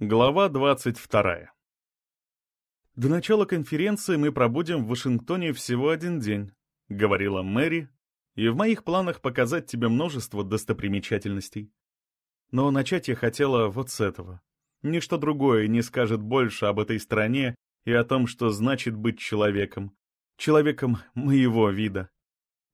Глава 22. «До начала конференции мы пробудем в Вашингтоне всего один день», — говорила Мэри, «и в моих планах показать тебе множество достопримечательностей. Но начать я хотела вот с этого. Ничто другое не скажет больше об этой стране и о том, что значит быть человеком. Человеком моего вида».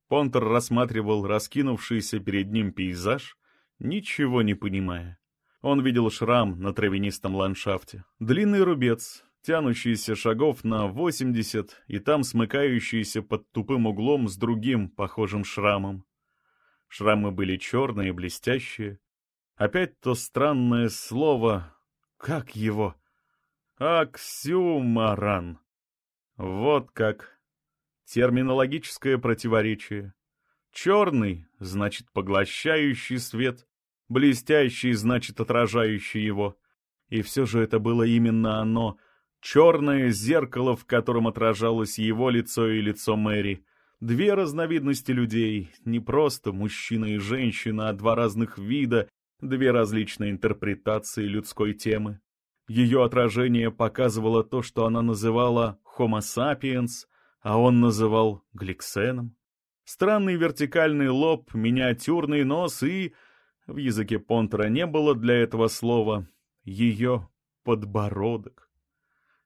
Понтер рассматривал раскинувшийся перед ним пейзаж, ничего не понимая. Он видел шрам на травянистом ландшафте. Длинный рубец, тянущийся шагов на 80 и там смыкающийся под тупым углом с другим похожим шрамом. Шрамы были черные, блестящие. Опять то странное слово... Как его? Аксюмаран. Вот как. Терминологическое противоречие. Черный — значит поглощающий свет, Блестящий, значит, отражающий его. И все же это было именно оно, черное зеркало, в котором отражалось его лицо и лицо Мэри. Две разновидности людей, не просто мужчина и женщина, а два разных вида, две различные интерпретации людской темы. Ее отражение показывало то, что она называла «homo sapiens», а он называл «гликсеном». Странный вертикальный лоб, миниатюрный нос и в языке Понтера не было для этого слова «ее подбородок».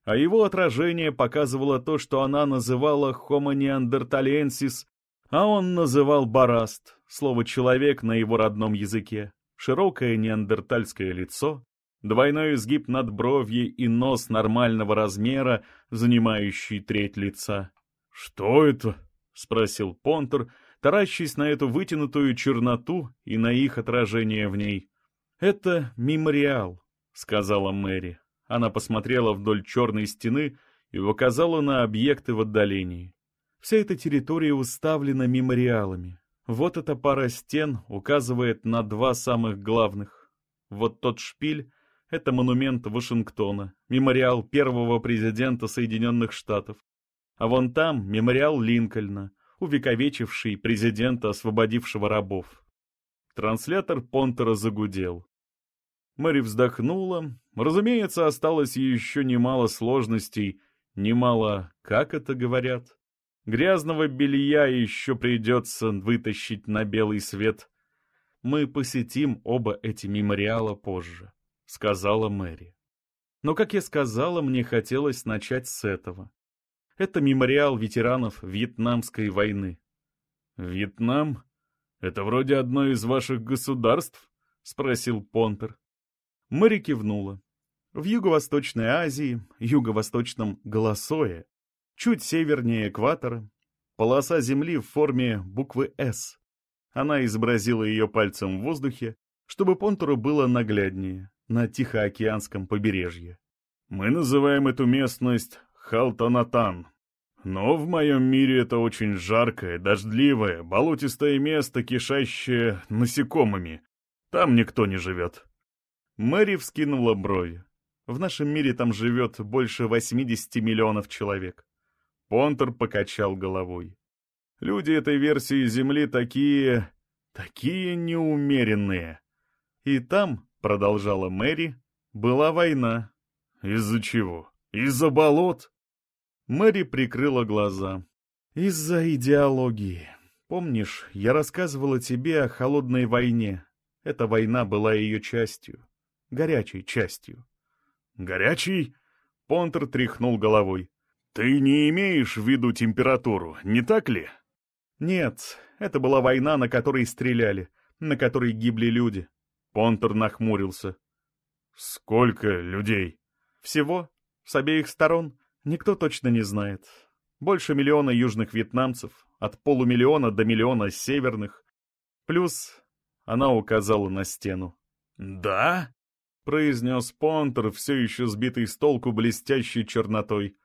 А его отражение показывало то, что она называла «homo neanderthalensis», а он называл «бараст», слово «человек» на его родном языке, широкое неандертальское лицо, двойной изгиб над бровьей и нос нормального размера, занимающий треть лица. «Что это?» — спросил Понтер, — таращась на эту вытянутую черноту и на их отражение в ней. «Это мемориал», — сказала Мэри. Она посмотрела вдоль черной стены и указала на объекты в отдалении. Вся эта территория уставлена мемориалами. Вот эта пара стен указывает на два самых главных. Вот тот шпиль — это монумент Вашингтона, мемориал первого президента Соединенных Штатов. А вон там мемориал Линкольна, увековечивший президента, освободившего рабов. Транслятор Понтера загудел. Мэри вздохнула. Разумеется, осталось еще немало сложностей, немало, как это говорят. Грязного белья еще придется вытащить на белый свет. Мы посетим оба эти мемориала позже, — сказала Мэри. Но, как я сказала, мне хотелось начать с этого. Это мемориал ветеранов Вьетнамской войны. «Вьетнам? Это вроде одно из ваших государств?» — спросил Понтер. Мэри кивнула. В Юго-Восточной Азии, Юго-Восточном Голосое, чуть севернее экватора, полоса земли в форме буквы «С». Она изобразила ее пальцем в воздухе, чтобы Понтеру было нагляднее, на Тихоокеанском побережье. «Мы называем эту местность Халтанатан. Но в моем мире это очень жаркое, дождливое, болотистое место, кишащее насекомыми. Там никто не живет. Мэри вскинула брови. В нашем мире там живет больше 80 миллионов человек. Понтер покачал головой. Люди этой версии Земли такие... такие неумеренные. И там, продолжала Мэри, была война. Из-за чего? Из-за болот? Мэри прикрыла глаза. «Из-за идеологии. Помнишь, я рассказывала тебе о холодной войне. Эта война была ее частью. Горячей частью». «Горячей?» Понтер тряхнул головой. «Ты не имеешь в виду температуру, не так ли?» «Нет, это была война, на которой стреляли, на которой гибли люди». Понтер нахмурился. «Сколько людей?» «Всего, с обеих сторон, Никто точно не знает. Больше миллиона южных вьетнамцев, от полумиллиона до миллиона северных. Плюс она указала на стену. «Да?» — произнес Понтер, все еще сбитый с толку блестящей чернотой.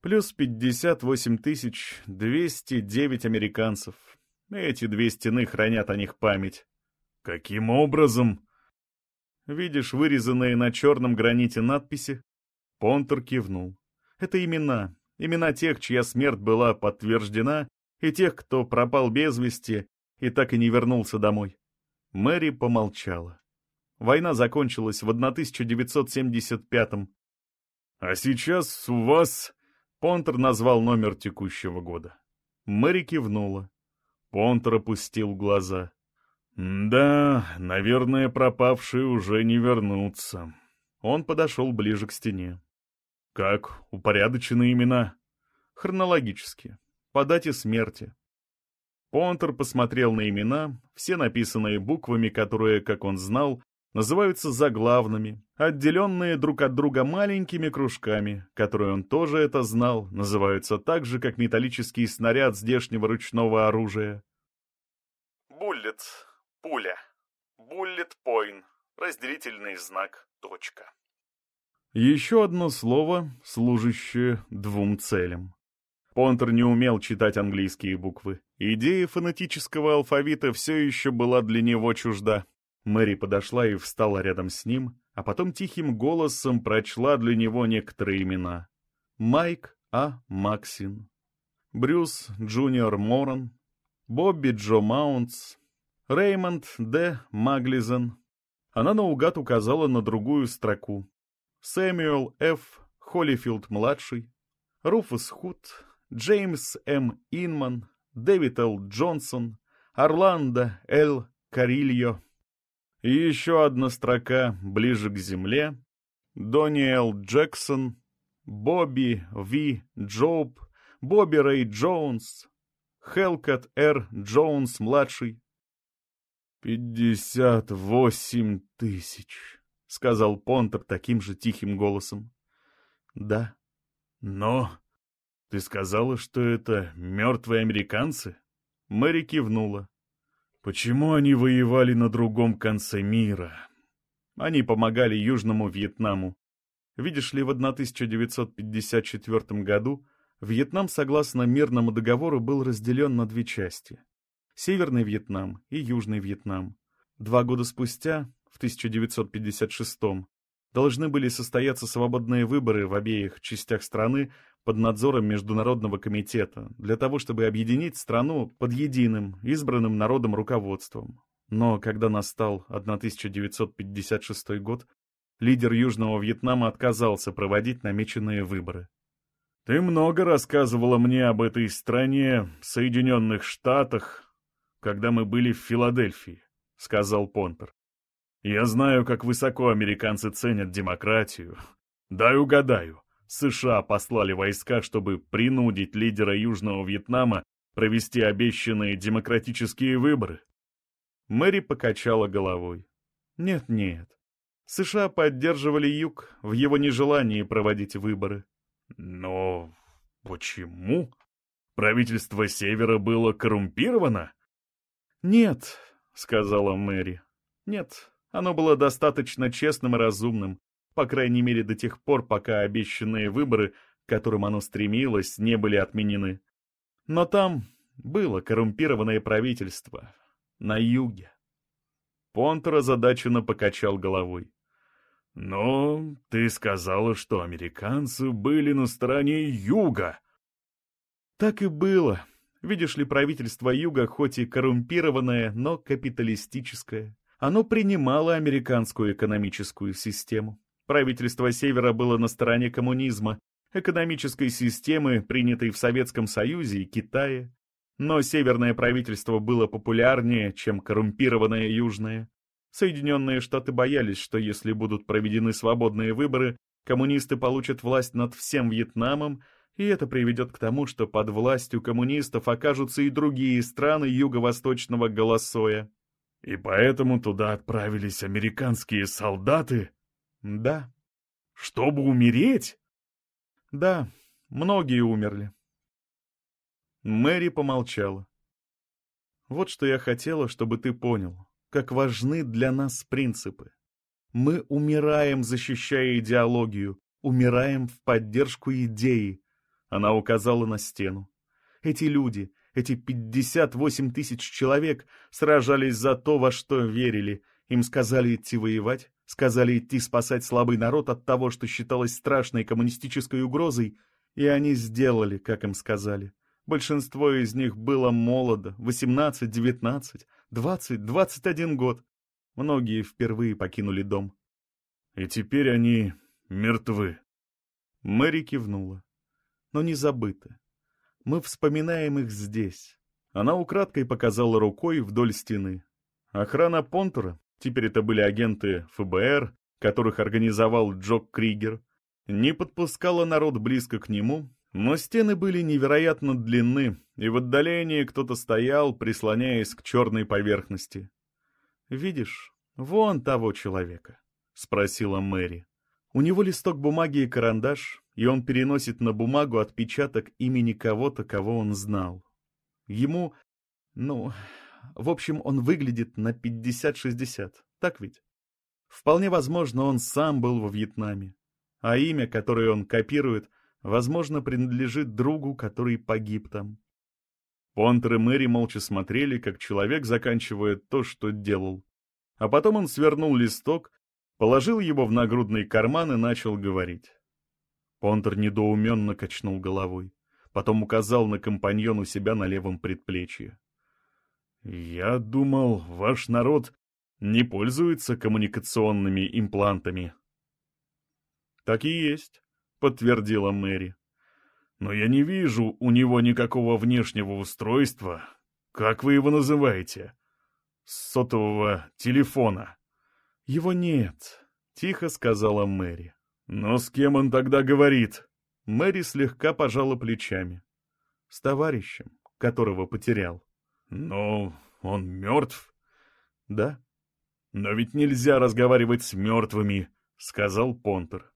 Плюс 58 тысяч 209 американцев. Эти две стены хранят о них память. Каким образом? Видишь вырезанные на черном граните надписи? Понтер кивнул. Это имена. Имена тех, чья смерть была подтверждена, и тех, кто пропал без вести и так и не вернулся домой. Мэри помолчала. Война закончилась в 1975-м. А сейчас у вас... Понтер назвал номер текущего года. Мэри кивнула. Понтер опустил глаза. «Да, наверное, пропавшие уже не вернутся». Он подошел ближе к стене. «Как упорядочены имена?» «Хронологически. По дате смерти. Понтер посмотрел на имена, все написанные буквами, которые, как он знал, называются заглавными, отделенные друг от друга маленькими кружками, которые он тоже это знал, называются так же, как металлический снаряд здешнего ручного оружия. Буллет. Пуля. Буллет пойн. Разделительный знак. Точка. Еще одно слово, служащее двум целям. Понтер не умел читать английские буквы. Идея фонетического алфавита все еще была для него чужда. Мэри подошла и встала рядом с ним, а потом тихим голосом прочла для него некоторые имена. Майк А. Максин, Брюс Джуниор Моран, Бобби Джо Маунтс, Реймонд Д. Маглизен. Она наугад указала на другую строку. Сэмюэл Ф. Холлифилд-младший, Руфус Худ, Джеймс М. Инман, Дэвид Л. Джонсон, Орландо Л. Карильо. И еще одна строка ближе к земле. Дэниэл Джексон, Бобби В. Джоуп, Бобби Рэй Джонс, Хелкот Р. Джонс-младший. «Пятьдесят восемь тысяч», — сказал Понтер таким же тихим голосом. «Да». «Но «Ты сказала, что это мертвые американцы?» Мэри кивнула. «Почему они воевали на другом конце мира?» Они помогали Южному Вьетнаму. Видишь ли, в 1954 году Вьетнам, согласно мирному договору, был разделен на две части. Северный Вьетнам и Южный Вьетнам. Два года спустя, в 1956 должны были состояться свободные выборы в обеих частях страны под надзором Международного комитета для того, чтобы объединить страну под единым, избранным народом руководством. Но когда настал 1956 год, лидер Южного Вьетнама отказался проводить намеченные выборы. «Ты много рассказывала мне об этой стране, Соединенных Штатах, когда мы были в Филадельфии», — сказал Понтер. «Я знаю, как высоко американцы ценят демократию. Дай угадаю, США послали войска, чтобы принудить лидера Южного Вьетнама провести обещанные демократические выборы? Мэри покачала головой. Нет-нет. США поддерживали Юг в его нежелании проводить выборы. Но почему? Правительство Севера было коррумпировано? Нет, сказала Мэри. Нет, оно было достаточно честным и разумным, по крайней мере до тех пор, пока обещанные выборы, к которым оно стремилось, не были отменены. Но там было коррумпированное правительство. На юге. Понтер озадаченно покачал головой. «Но ты сказала, что американцы были на стороне юга». «Так и было. Видишь ли, правительство юга хоть и коррумпированное, но капиталистическое. Оно принимало американскую экономическую систему. Правительство Севера было на стороне коммунизма, экономической системы, принятой в Советском Союзе и Китае. Но северное правительство было популярнее, чем коррумпированное южное. Соединенные Штаты боялись, что если будут проведены свободные выборы, коммунисты получат власть над всем Вьетнамом, и это приведет к тому, что под властью коммунистов окажутся и другие страны юго-восточного Голосоя. И поэтому туда отправились американские солдаты? Да. Чтобы умереть? Да, многие умерли. Мэри помолчала. Вот что я хотела, чтобы ты понял, как важны для нас принципы. Мы умираем, защищая идеологию, умираем в поддержку идеи. Она указала на стену. Эти люди, эти 58 тысяч человек сражались за то, во что верили. Им сказали идти воевать, Сказали идти спасать слабый народ от того, что считалось страшной коммунистической угрозой, и они сделали, как им сказали. Большинство из них было молодо, 18, 19, 20, 21 год. Многие впервые покинули дом. И теперь они мертвы. Мэри кивнула. Но не забыты. Мы вспоминаем их здесь. Она украдкой показала рукой вдоль стены. Охрана Понтера, теперь это были агенты ФБР, которых организовал Джок Кригер, не подпускала народ близко к нему, но стены были невероятно длинны, и в отдалении кто-то стоял, прислоняясь к черной поверхности. «Видишь, вон того человека», — спросила Мэри. У него листок бумаги и карандаш, и он переносит на бумагу отпечаток имени кого-то, кого он знал. Ему, ну, в общем, он выглядит на 50-60, так ведь? Вполне возможно, он сам был во Вьетнаме, а имя, которое он копирует, возможно, принадлежит другу, который погиб там. Понтер и Мэри молча смотрели, как человек заканчивает то, что делал. А потом он свернул листок, положил его в нагрудный карман и начал говорить. Понтер недоуменно качнул головой, потом указал на компаньон у себя на левом предплечье. «Я думал, ваш народ не пользуется коммуникационными имплантами». «Так и есть», — подтвердила Мэри. «Но я не вижу у него никакого внешнего устройства. Как вы его называете? Сотового телефона». «Его нет», — тихо сказала Мэри. «Но с кем он тогда говорит?» Мэри слегка пожала плечами. «С товарищем, которого потерял». «Но он мертв?» «Да». «Но ведь нельзя разговаривать с мертвыми», — сказал Понтер.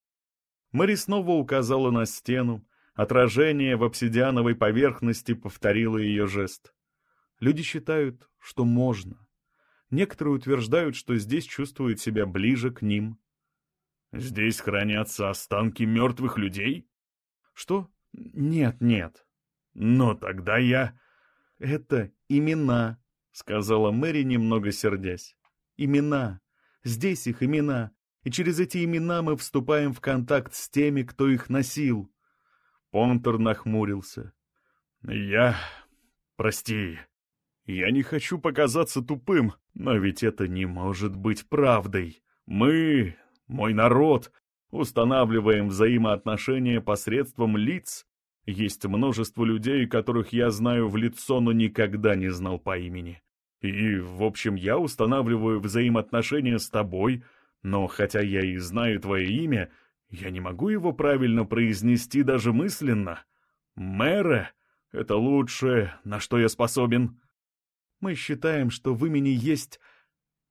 Мэри снова указала на стену. Отражение в обсидиановой поверхности повторило ее жест. Люди считают, что можно. Некоторые утверждают, что здесь чувствуют себя ближе к ним. «Здесь хранятся останки мертвых людей?» «Что? Нет, нет». «Но тогда я...» «Это имена», — сказала Мэри, немного сердясь. «Имена. Здесь их имена. И через эти имена мы вступаем в контакт с теми, кто их носил». Понтер нахмурился. «Я... Прости, я не хочу показаться тупым, но ведь это не может быть правдой. Мы, мой народ, устанавливаем взаимоотношения посредством лиц. Есть множество людей, которых я знаю в лицо, но никогда не знал по имени. И, в общем, я устанавливаю взаимоотношения с тобой, но хотя я и знаю твое имя, я не могу его правильно произнести даже мысленно. Мэра — это лучшее, на что я способен. Мы считаем, что в имени есть...»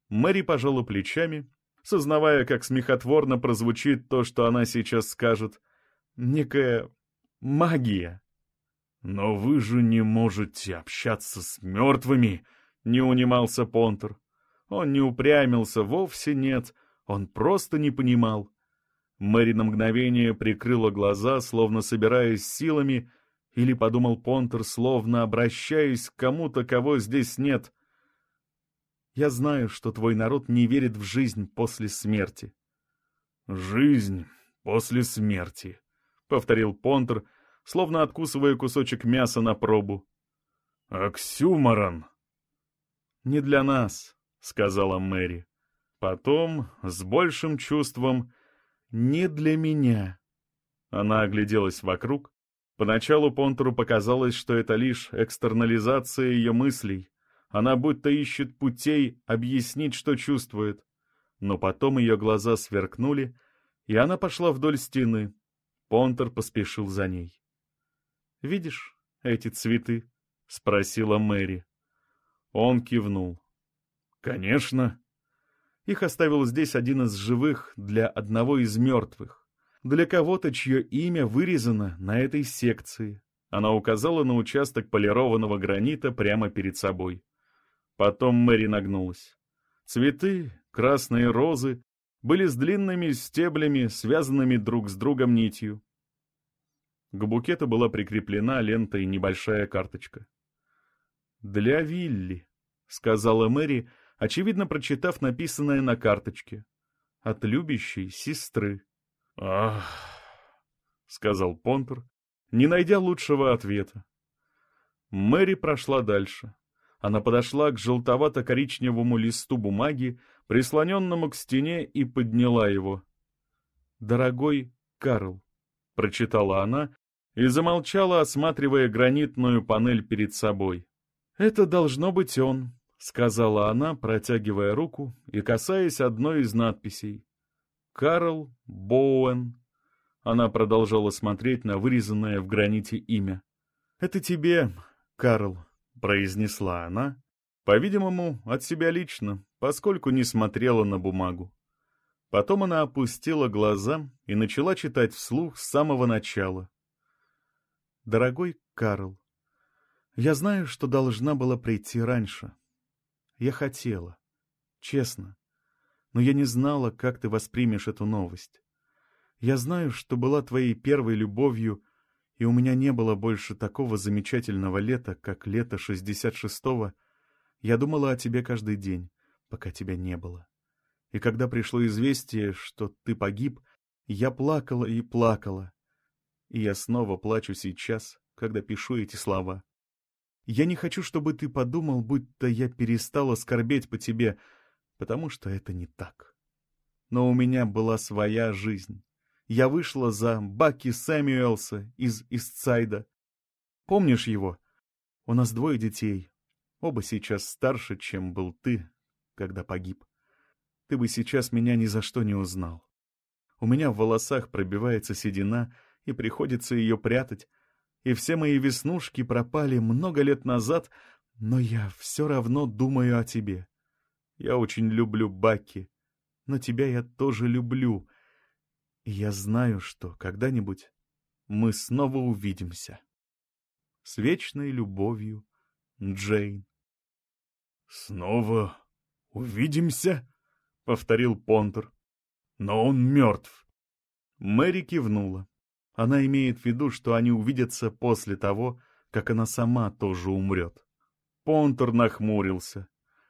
Мэри пожала плечами, сознавая, как смехотворно прозвучит то, что она сейчас скажет. «Некая магия». «Но вы же не можете общаться с мертвыми!» — не унимался Понтер. Он не упрямился, вовсе нет, он просто не понимал. Мэри на мгновение прикрыла глаза, словно собираясь силами, или, подумал Понтер, словно обращаясь к кому-то, кого здесь нет. «Я знаю, что твой народ не верит в жизнь после смерти». «Жизнь после смерти», — повторил Понтер, словно откусывая кусочек мяса на пробу. «Оксюморон!» «Не для нас», — сказала Мэри. Потом, с большим чувством, «не для меня». Она огляделась вокруг, Поначалу Понтеру показалось, что это лишь экстернализация ее мыслей. Она будто ищет путей объяснить, что чувствует. Но потом ее глаза сверкнули, и она пошла вдоль стены. Понтер поспешил за ней. «Видишь эти цветы?» — спросила Мэри. Он кивнул. «Конечно». Их оставил здесь один из живых для одного из мертвых для кого-то, чье имя вырезано на этой секции. Она указала на участок полированного гранита прямо перед собой. Потом Мэри нагнулась. Цветы, красные розы, были с длинными стеблями, связанными друг с другом нитью. К букету была прикреплена лентой небольшая карточка. «Для Вилли», — сказала Мэри, очевидно прочитав написанное на карточке. «От любящей сестры». «Ах!» — сказал Понтер, не найдя лучшего ответа. Мэри прошла дальше. Она подошла к желтовато-коричневому листу бумаги, прислоненному к стене, и подняла его. «Дорогой Карл», — прочитала она и замолчала, осматривая гранитную панель перед собой. «Это должно быть он», — сказала она, протягивая руку и касаясь одной из надписей. «Карл Боуэн». Она продолжала смотреть на вырезанное в граните имя. «Это тебе, Карл», — произнесла она, по-видимому, от себя лично, поскольку не смотрела на бумагу. Потом она опустила глаза и начала читать вслух с самого начала. «Дорогой Карл, я знаю, что должна была прийти раньше. Я хотела, честно, но я не знала, как ты воспримешь эту новость. Я знаю, что была твоей первой любовью, и у меня не было больше такого замечательного лета, как лето 66-го. Я думала о тебе каждый день, пока тебя не было. И когда пришло известие, что ты погиб, я плакала и плакала. И я снова плачу сейчас, когда пишу эти слова. Я не хочу, чтобы ты подумал, будто я перестала скорбеть по тебе, потому что это не так. Но у меня была своя жизнь. Я вышла за Баки Сэмюэлса из Истсайда. Помнишь его? У нас двое детей. Оба сейчас старше, чем был ты, когда погиб ты бы сейчас меня ни за что не узнал. У меня в волосах пробивается седина, и приходится ее прятать, и все мои веснушки пропали много лет назад, но я все равно думаю о тебе. Я очень люблю Баки, но тебя я тоже люблю, и я знаю, что когда-нибудь мы снова увидимся. С вечной любовью, Джейн. «Снова увидимся?» — повторил Понтер. «Но он мертв». Мэри кивнула. Она имеет в виду, что они увидятся после того, как она сама тоже умрет. Понтер нахмурился.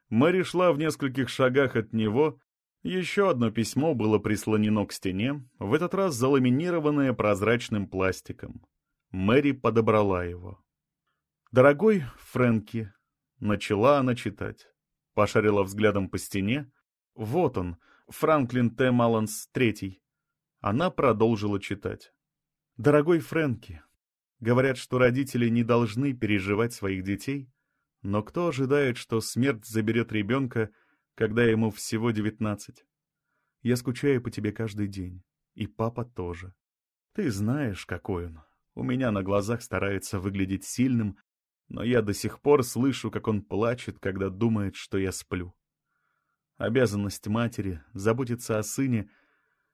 Мэри шла в нескольких шагах от него. Еще одно письмо было прислонено к стене, в этот раз заламинированное прозрачным пластиком. Мэри подобрала его. «Дорогой Фрэнки», — начала она читать. Пошарила взглядом по стене, вот он, Франклин Т. Маланс III. Она продолжила читать. «Дорогой Фрэнки, говорят, что родители не должны переживать своих детей, но кто ожидает, что смерть заберет ребенка, когда ему всего девятнадцать? Я скучаю по тебе каждый день, и папа тоже. Ты знаешь, какой он. У меня на глазах старается выглядеть сильным, но я до сих пор слышу, как он плачет, когда думает, что я сплю. Обязанность матери — заботиться о сыне.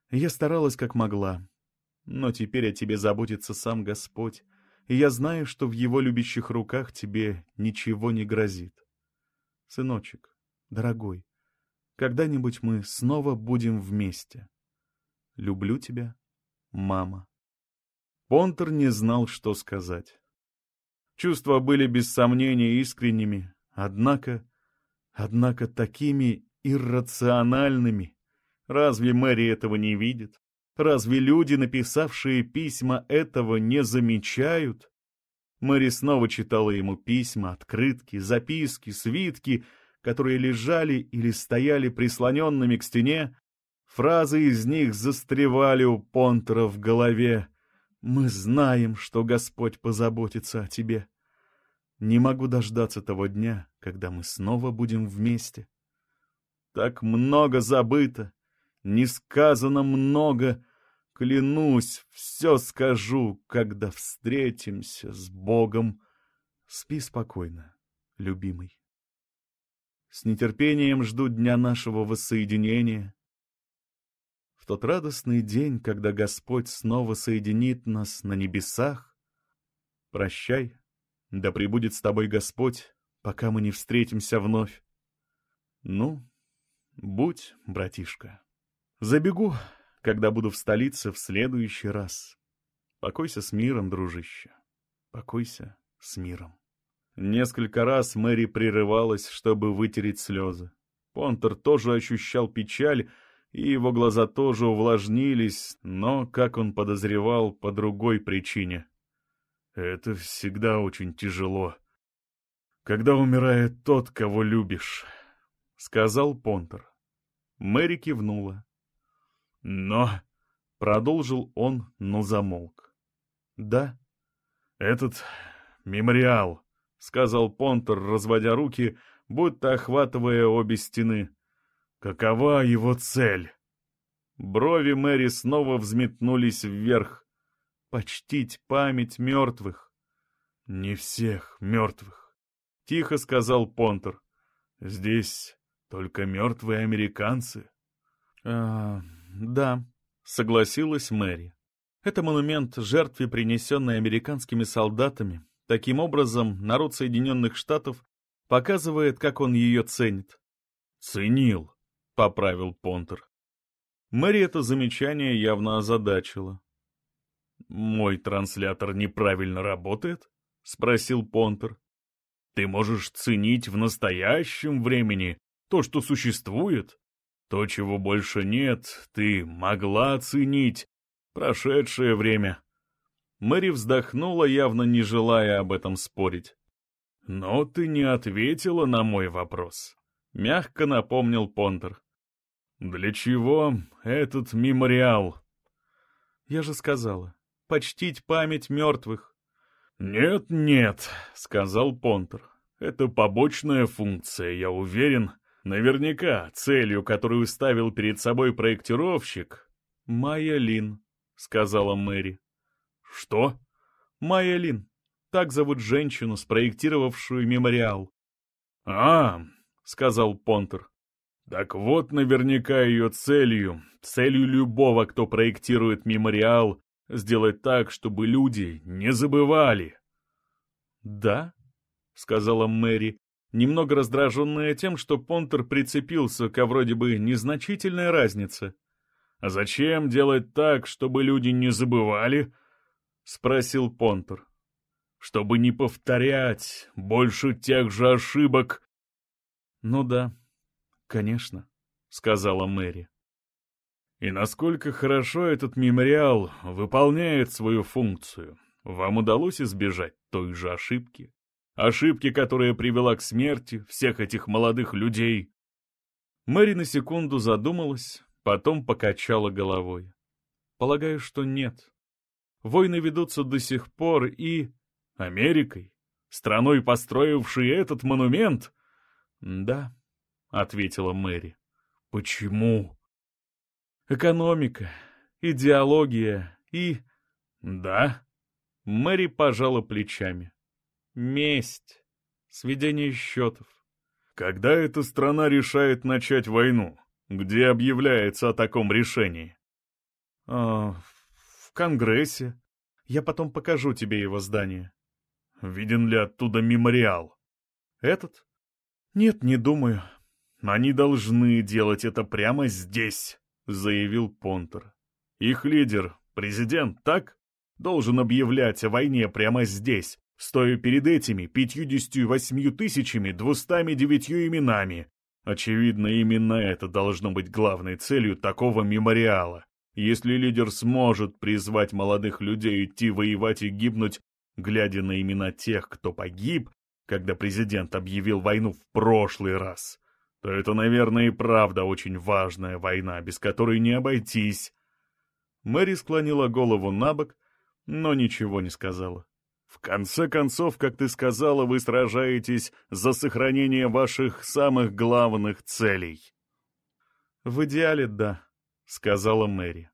Я старалась как могла. Но теперь о тебе заботится сам Господь, и я знаю, что в его любящих руках тебе ничего не грозит. Сыночек, дорогой, когда-нибудь мы снова будем вместе. Люблю тебя, мама. Понтер не знал, что сказать. Чувства были без сомнения искренними, однако, однако такими иррациональными. Разве Мэри этого не видит? Разве люди, написавшие письма, этого не замечают? Мэри снова читала ему письма, открытки, записки, свитки, которые лежали или стояли прислоненными к стене. Фразы из них застревали у Понтера в голове. «Мы знаем, что Господь позаботится о тебе. Не могу дождаться того дня, когда мы снова будем вместе. Так много забыто, не сказано много. Клянусь, все скажу, когда встретимся с Богом. Спи спокойно, любимый. С нетерпением жду дня нашего воссоединения. В тот радостный день, когда Господь снова соединит нас на небесах, прощай, да пребудет с тобой Господь, пока мы не встретимся вновь. Ну, Будь, братишка. Забегу, когда буду в столице в следующий раз. Покойся с миром, дружище. Покойся с миром. Несколько раз Мэри прерывалась, чтобы вытереть слезы. Понтер тоже ощущал печаль, и его глаза тоже увлажнились, но, как он подозревал, по другой причине. Это всегда очень тяжело. Когда умирает тот, кого любишь, — сказал Понтер. Мэри кивнула. «Но...» — продолжил он, но замолк. «Да, этот мемориал», — сказал Понтер, разводя руки, будто охватывая обе стены. «Какова его цель?» Брови Мэри снова взметнулись вверх. «Почтить память мертвых». «Не всех мертвых», — тихо сказал Понтер. «Здесь только мертвые американцы». «А, да», — согласилась Мэри. «Это монумент жертве, принесенной американскими солдатами. Таким образом, народ Соединенных Штатов показывает, как он ее ценит». «Ценил», — поправил Понтер. Мэри это замечание явно озадачило. «Мой транслятор неправильно работает?» — спросил Понтер. «Ты можешь ценить в настоящем времени то, что существует? То, чего больше нет, ты могла ценить прошедшее время». Мэри вздохнула, явно не желая об этом спорить. «Но ты не ответила на мой вопрос», — мягко напомнил Понтер. «Для чего этот мемориал?» «Я же сказала, почтить память мертвых». «Нет-нет», — сказал Понтер. «Это побочная функция, я уверен. Наверняка целью, которую ставил перед собой проектировщик...» «Майя Лин», — сказала Мэри. «Что?» «Майя Лин. Так зовут женщину, спроектировавшую мемориал». «А, — сказал Понтер, так вот, наверняка ее целью, целью любого, кто проектирует мемориал, сделать так, чтобы люди не забывали. «Да?» — сказала Мэри, немного раздраженная тем, что Понтер прицепился ко вроде бы незначительной разнице. «А зачем делать так, чтобы люди не забывали?» — спросил Понтер. «Чтобы не повторять больше тех же ошибок». «Ну да», «Конечно», — сказала Мэри. «И насколько хорошо этот мемориал выполняет свою функцию, вам удалось избежать той же ошибки? Ошибки, которая привела к смерти всех этих молодых людей?» Мэри на секунду задумалась, потом покачала головой. «Полагаю, что нет. Войны ведутся до сих пор и... Америкой? Страной, построившей этот монумент?» «Да», — ответила Мэри. «Почему?» «Экономика, идеология и...» «Да?» Мэри пожала плечами. «Месть, сведение счетов». «Когда эта страна решает начать войну? Где объявляется о таком решении?» «В Конгрессе. Я потом покажу тебе его здание». «Виден ли оттуда мемориал?» «Этот?» «Нет, не думаю. «Они должны делать это прямо здесь», — заявил Понтер. «Их лидер, президент, так? Должен объявлять о войне прямо здесь, стоя перед этими пятьюдесятью восьмью тысячами двустами девятью именами. Очевидно, именно это должно быть главной целью такого мемориала. Если лидер сможет призвать молодых людей идти воевать и гибнуть, глядя на имена тех, кто погиб, когда президент объявил войну в прошлый раз, то это, наверное, и правда очень важная война, без которой не обойтись. Мэри склонила голову на бок, но ничего не сказала. В конце концов, как ты сказала, вы сражаетесь за сохранение ваших самых главных целей. В идеале, да, сказала Мэри.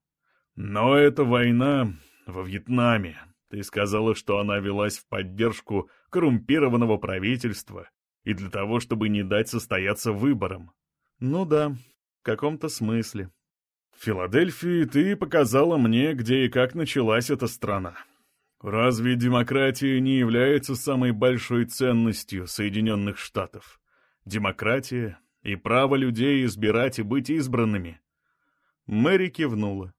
Но эта война во Вьетнаме. Ты сказала, что она велась в поддержку коррумпированного правительства, и для того, чтобы не дать состояться выборам. Ну да, в каком-то смысле. В Филадельфии ты показала мне, где и как началась эта страна. Разве демократия не является самой большой ценностью Соединенных Штатов? Демократия и право людей избирать и быть избранными. Мэри кивнула.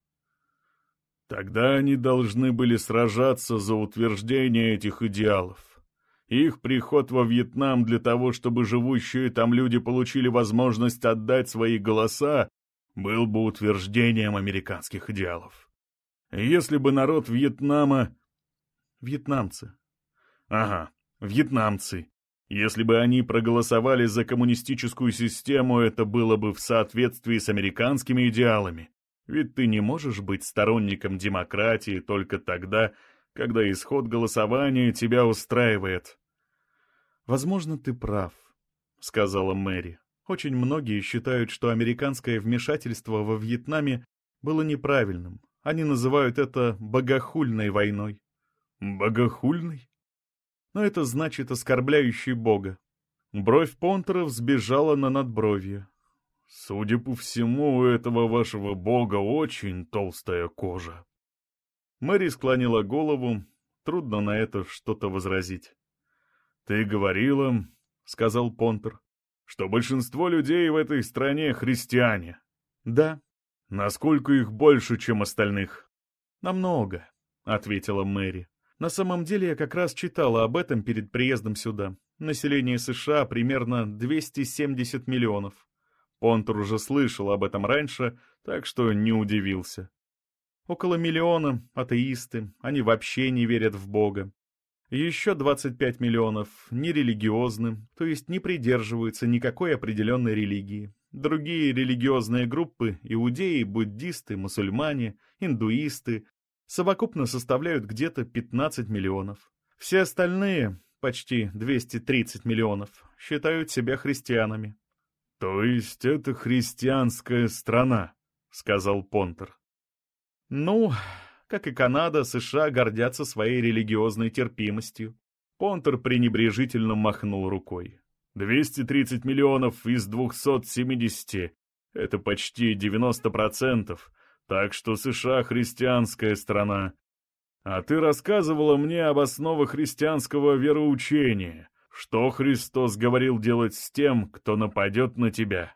Тогда они должны были сражаться за утверждение этих идеалов. Их приход во Вьетнам для того, чтобы живущие там люди получили возможность отдать свои голоса, был бы утверждением американских идеалов. Если бы народ Вьетнама... Вьетнамцы. Ага, вьетнамцы. Если бы они проголосовали за коммунистическую систему, это было бы в соответствии с американскими идеалами. Ведь ты не можешь быть сторонником демократии только тогда, когда исход голосования тебя устраивает. «Возможно, ты прав», — сказала Мэри. «Очень многие считают, что американское вмешательство во Вьетнаме было неправильным. Они называют это богохульной войной». «Богохульной?» Но это значит оскорбляющий Бога. Бровь Понтера взбежала на надбровье. «Судя по всему, у этого вашего Бога очень толстая кожа». Мэри склонила голову, трудно на это что-то возразить. «Ты говорила, — сказал Понтер, — что большинство людей в этой стране христиане». «Да». «Насколько их больше, чем остальных?» «Намного», — ответила Мэри. На самом деле я как раз читала об этом перед приездом сюда. Население США примерно 270 миллионов. Понтур уже слышал об этом раньше, так что не удивился. Около миллиона — атеисты, они вообще не верят в Бога. Еще 25 миллионов нерелигиозны, то есть не придерживаются никакой определенной религии. Другие религиозные группы — иудеи, буддисты, мусульмане, индуисты, совокупно составляют где-то 15 миллионов. Все остальные, почти 230 миллионов, считают себя христианами. «То есть это христианская страна», — сказал Понтер. «Ну, как и Канада, США гордятся своей религиозной терпимостью». Понтер пренебрежительно махнул рукой. «230 миллионов из 270 — это почти 90 процентов, так что США христианская страна. А ты рассказывала мне об основах христианского вероучения. Что Христос говорил делать с тем, кто нападет на тебя?»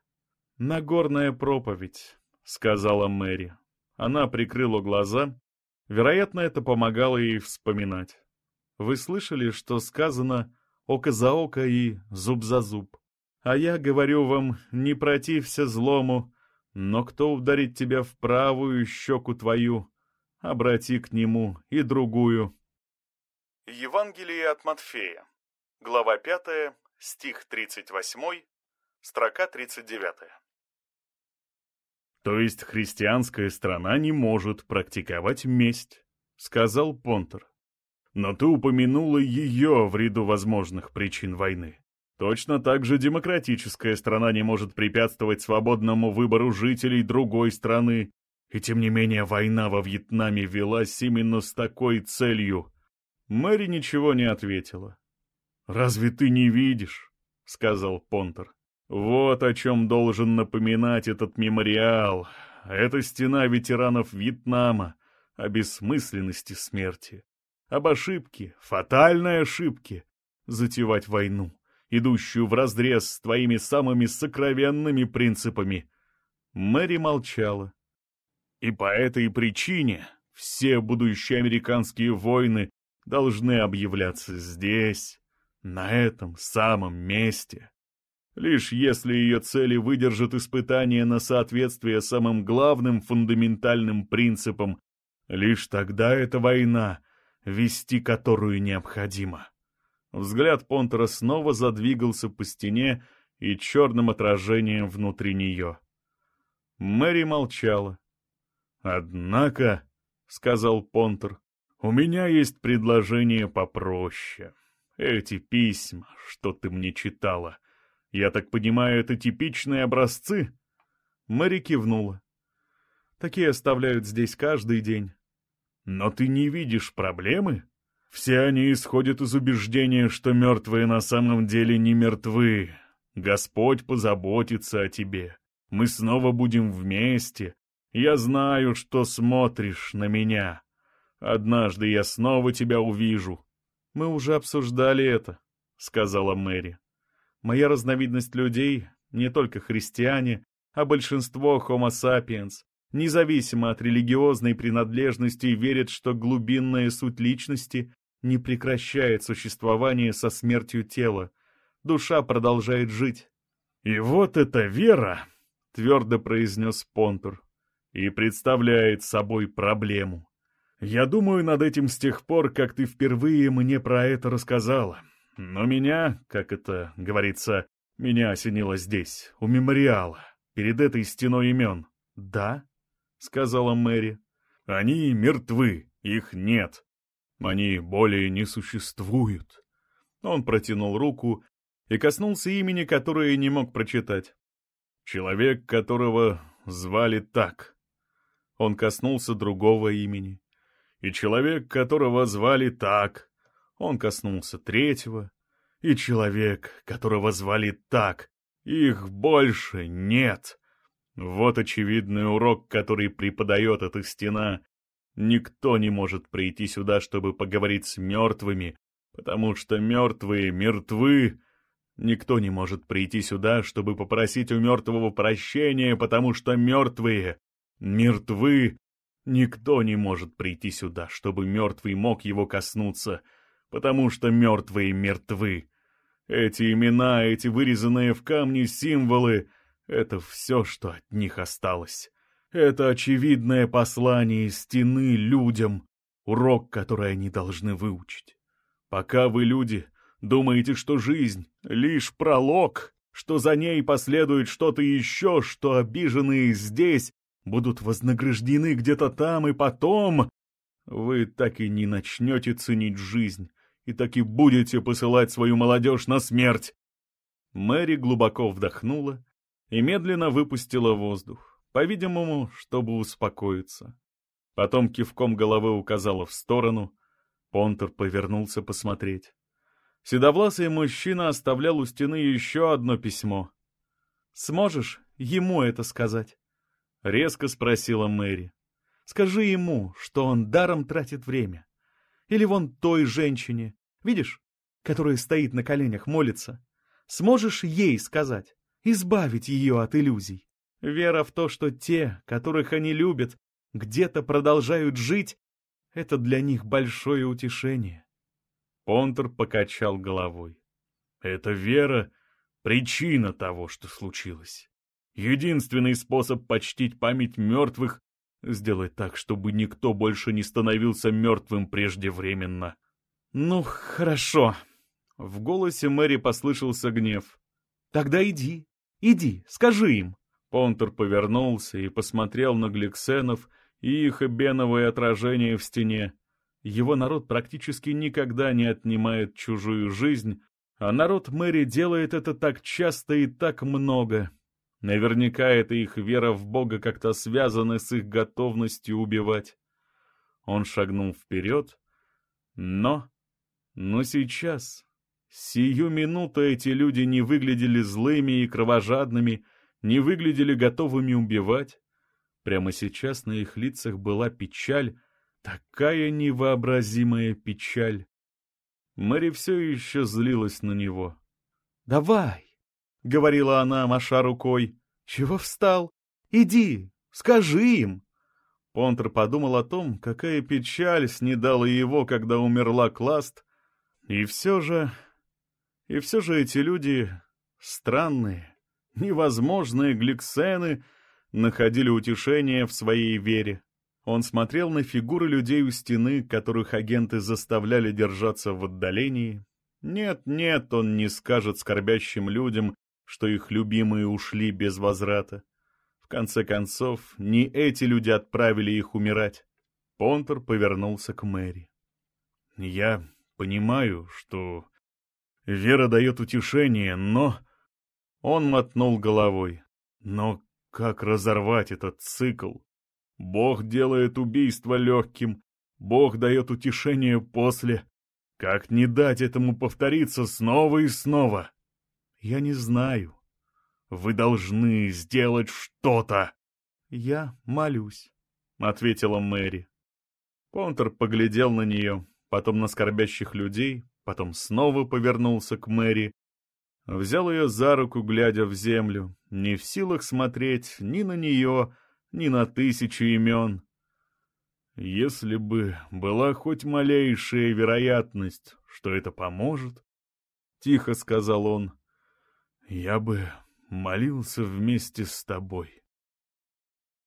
«Нагорная проповедь», — сказала Мэри. Она прикрыла глаза. Вероятно, это помогало ей вспоминать. «Вы слышали, что сказано «око за око» и «зуб за зуб»? А я говорю вам, не протився злому, но кто ударит тебя в правую щеку твою, обрати к нему и другую. Евангелие от Матфея, глава 5, стих 38, строка 39. То есть христианская страна не может практиковать месть, сказал Понтер. Но ты упомянула ее в ряду возможных причин войны. Точно так же демократическая страна не может препятствовать свободному выбору жителей другой страны. И тем не менее война во Вьетнаме велась именно с такой целью. Мэри ничего не ответила. «Разве ты не видишь?» — сказал Понтер. «Вот о чем должен напоминать этот мемориал. Это стена ветеранов Вьетнама, о бессмысленности смерти, об ошибке, фатальной ошибке, затевать войну идущую вразрез с твоими самыми сокровенными принципами». Мэри молчала. «И по этой причине все будущие американские войны должны объявляться здесь, на этом самом месте. Лишь если ее цели выдержат испытания на соответствие самым главным фундаментальным принципам, лишь тогда эта война, вести которую необходимо. Взгляд Понтера снова задвигался по стене и черным отражением внутри нее. Мэри молчала. «Однако», — сказал Понтер, — «у меня есть предложение попроще. Эти письма, что ты мне читала, я так понимаю, это типичные образцы?» Мэри кивнула. «Такие оставляют здесь каждый день». «Но ты не видишь проблемы?» Все они исходят из убеждения, что мертвые на самом деле не мертвы. Господь позаботится о тебе. Мы снова будем вместе. Я знаю, что смотришь на меня. Однажды я снова тебя увижу. Мы уже обсуждали это, — сказала Мэри. Моя разновидность людей — не только христиане, а большинство homo sapiens, независимо от религиозной принадлежности, верят, что глубинная суть личности не прекращает существование со смертью тела. Душа продолжает жить. «И вот эта вера», — твердо произнес Понтур, — «и представляет собой проблему. Я думаю над этим с тех пор, как ты впервые мне про это рассказала. Но меня, как это говорится, меня осенило здесь, у мемориала, перед этой стеной имен. «Да?» — сказала Мэри. «Они мертвы, их нет. Они более не существуют». Он протянул руку и коснулся имени, которое не мог прочитать. «Человек, которого звали так». Он коснулся другого имени. «И человек, которого звали так». Он коснулся третьего. «И человек, которого звали так». Их больше нет. Вот очевидный урок, который преподает эта стена. Никто не может прийти сюда, чтобы поговорить с мертвыми, потому что мертвые мертвы. Никто не может прийти сюда, чтобы попросить у мертвого прощения, потому что мертвые мертвы. Никто не может прийти сюда, чтобы мертвый мог его коснуться, потому что мертвые мертвы. Эти имена, эти вырезанные в камне символы это все, что от них осталось. Это очевидное послание стены людям, урок, который они должны выучить. Пока вы, люди, думаете, что жизнь — лишь пролог, что за ней последует что-то еще, что обиженные здесь будут вознаграждены где-то там и потом, вы так и не начнете ценить жизнь и так и будете посылать свою молодежь на смерть. Мэри глубоко вдохнула и медленно выпустила воздух, по-видимому, чтобы успокоиться. Потом кивком головы указала в сторону. Понтер повернулся посмотреть. Седовласый мужчина оставлял у стены еще одно письмо. «Сможешь ему это сказать?» — резко спросила Мэри. «Скажи ему, что он даром тратит время. Или вон той женщине, видишь, которая стоит на коленях, молится. Сможешь ей сказать?» избавить ее от иллюзий. Вера в то, что те, которых они любят, где-то продолжают жить, это для них большое утешение. Понтер покачал головой. Это вера — причина того, что случилось. Единственный способ почтить память мертвых — сделать так, чтобы никто больше не становился мертвым преждевременно. «Ну, хорошо». В голосе Мэри послышался гнев. «Тогда иди, Иди, скажи им!» Понтер повернулся и посмотрел на гликсенов и их эбеновое отражение в стене. Его народ практически никогда не отнимает чужую жизнь, а народ Мэри делает это так часто и так много. Наверняка это их вера в Бога как-то связана с их готовностью убивать. Он шагнул вперед, но... Но сейчас, Сию минуту эти люди не выглядели злыми и кровожадными, не выглядели готовыми убивать. Прямо сейчас на их лицах была печаль, такая невообразимая печаль. Мэри все еще злилась на него. «Давай!» — говорила она, маша рукой. «Чего встал? Иди, скажи им!» Понтер подумал о том, какая печаль снедала его, когда умерла Класт, и все же и все же эти люди, странные, невозможные гликсены, находили утешение в своей вере. Он смотрел на фигуры людей у стены, которых агенты заставляли держаться в отдалении. Нет, нет, он не скажет скорбящим людям, что их любимые ушли без возврата. В конце концов, не эти люди отправили их умирать. Понтер повернулся к Мэри. «Я понимаю, что Вера дает утешение, но... Он мотнул головой. Но как разорвать этот цикл? Бог делает убийство легким, Бог дает утешение после. Как не дать этому повториться снова и снова? Я не знаю. Вы должны сделать что-то. Я молюсь, — ответила Мэри. Понтер поглядел на нее, потом на скорбящих людей, потом снова повернулся к Мэри, взял ее за руку, глядя в землю, не в силах смотреть ни на нее, ни на тысячи имен. Если бы была хоть малейшая вероятность, что это поможет, — тихо сказал он, — я бы молился вместе с тобой.